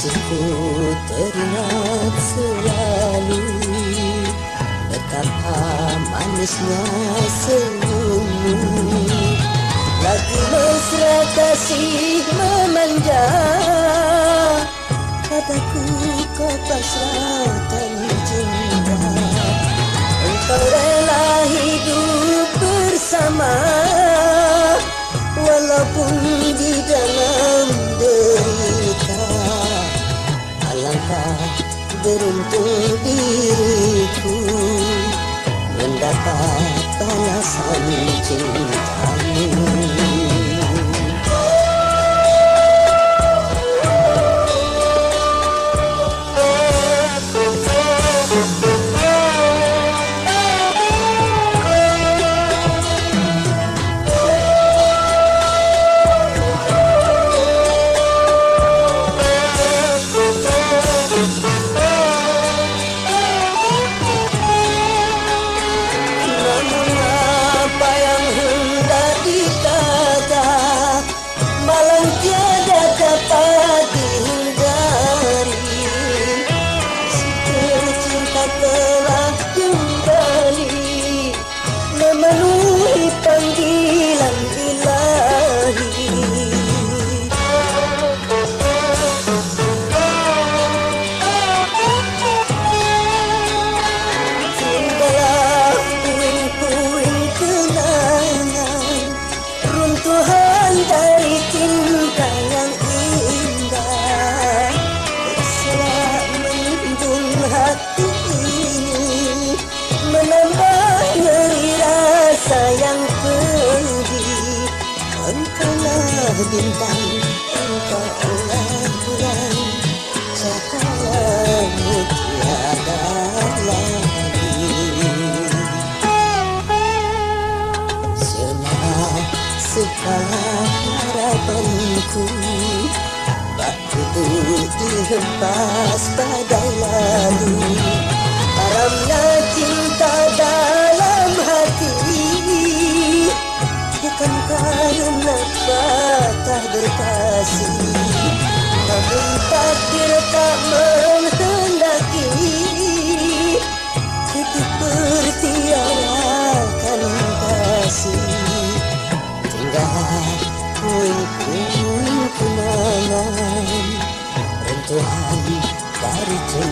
Kasihku teringat selalu Betapa manisnya senyummu Lagi mesra kasih memanja Kataku kau pasrahkan cinta Engkau rela hidup bersama Walaupun di dalam derita Alangkah beruntung diriku Mendapat balasan cintamu bintang engkau adalah bulan cahayamu tiada lagi semua segala harapanku itu dihempas pada lalu Haramnya cinta dalam hati Bukan karena berkasih Namun takdir tak menghendaki Hidup bertiarakan kasih. Tinggal puing-puing kenangan Rentuhan dari cinta